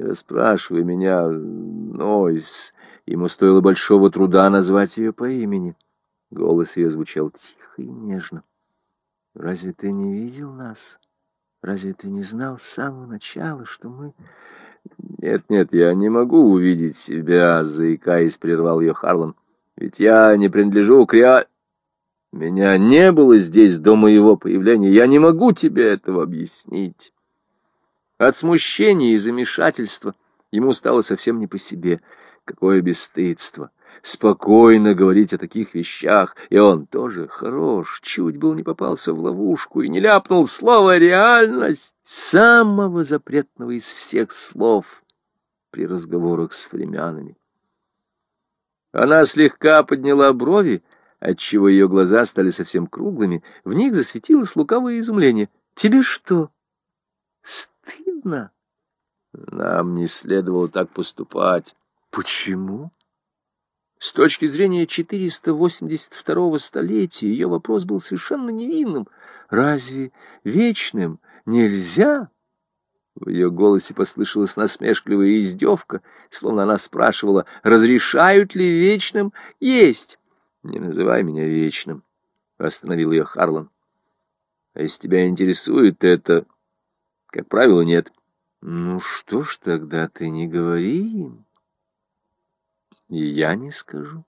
Не расспрашивай меня, Нойс. Ему стоило большого труда назвать ее по имени. Голос ее звучал тихо и нежно. Разве ты не видел нас? Разве ты не знал с самого начала, что мы... Нет, нет, я не могу увидеть себя, заикаясь, прервал ее Харлан. Ведь я не принадлежу к реаль... Меня не было здесь до моего появления. Я не могу тебе этого объяснить. От смущения и замешательства ему стало совсем не по себе. Какое бесстыдство! Спокойно говорить о таких вещах. И он тоже хорош, чуть был не попался в ловушку и не ляпнул слово «реальность» самого запретного из всех слов при разговорах с фремянами. Она слегка подняла брови, отчего ее глаза стали совсем круглыми, в них засветилось лукавое изумление. «Тебе что, стыдно?» «Нам не следовало так поступать». «Почему?» С точки зрения 482-го столетия ее вопрос был совершенно невинным. «Разве вечным нельзя?» В ее голосе послышалась насмешливая издевка, словно она спрашивала, разрешают ли вечным есть. «Не называй меня вечным», — остановил ее Харлан. «А если тебя интересует это, как правило, нет». «Ну что ж тогда ты не говори им?» «И я не скажу».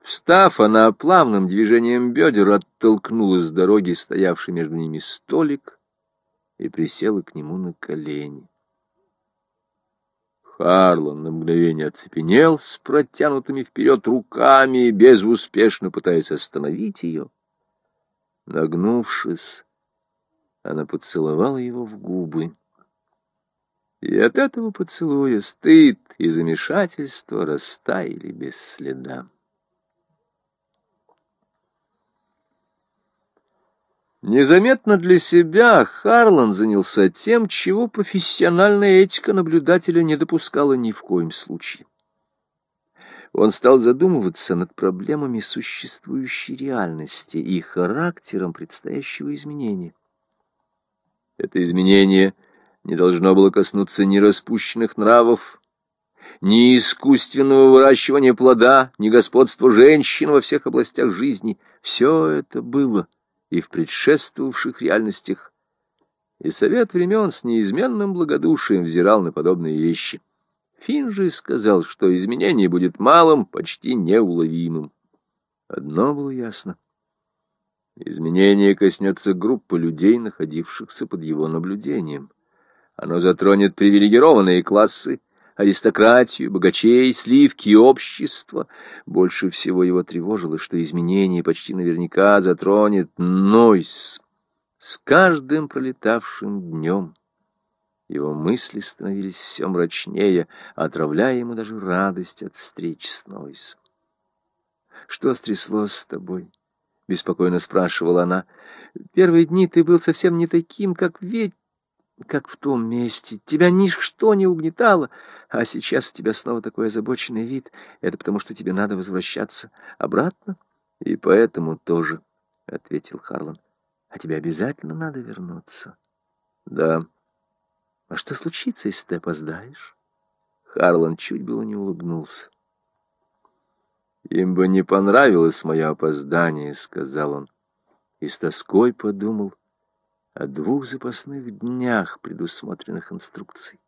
Встав, она плавным движением бедер оттолкнула с дороги стоявший между ними столик и присела к нему на колени. Харлан на мгновение оцепенел с протянутыми вперед руками, безуспешно пытаясь остановить ее. Нагнувшись, она поцеловала его в губы. И от этого поцелуя стыд и замешательство растаяли без следа. Незаметно для себя Харлан занялся тем, чего профессиональная этика наблюдателя не допускала ни в коем случае. Он стал задумываться над проблемами существующей реальности и характером предстоящего изменения. Это изменение не должно было коснуться ни распущенных нравов, ни искусственного выращивания плода, ни господства женщин во всех областях жизни. Все это было и в предшествовавших реальностях, и совет времен с неизменным благодушием взирал на подобные вещи. Фин же сказал, что изменение будет малым, почти неуловимым. Одно было ясно. Изменение коснется группы людей, находившихся под его наблюдением. Оно затронет привилегированные классы, аристократию, богачей, сливки общества. Больше всего его тревожило, что изменение почти наверняка затронет Нойс. С каждым пролетавшим днем его мысли становились все мрачнее, отравляя ему даже радость от встречи с Нойсом. «Что стряслось с тобой?» — беспокойно спрашивала она. «Первые дни ты был совсем не таким, как ведь как в том месте. Тебя ничто не угнетало, а сейчас у тебя снова такой озабоченный вид. Это потому, что тебе надо возвращаться обратно? И поэтому тоже, — ответил Харлан. А тебе обязательно надо вернуться? Да. А что случится, если ты опоздаешь? Харлан чуть было не улыбнулся. Им бы не понравилось мое опоздание, — сказал он. И с тоской подумал — о двух запасных днях предусмотренных инструкций.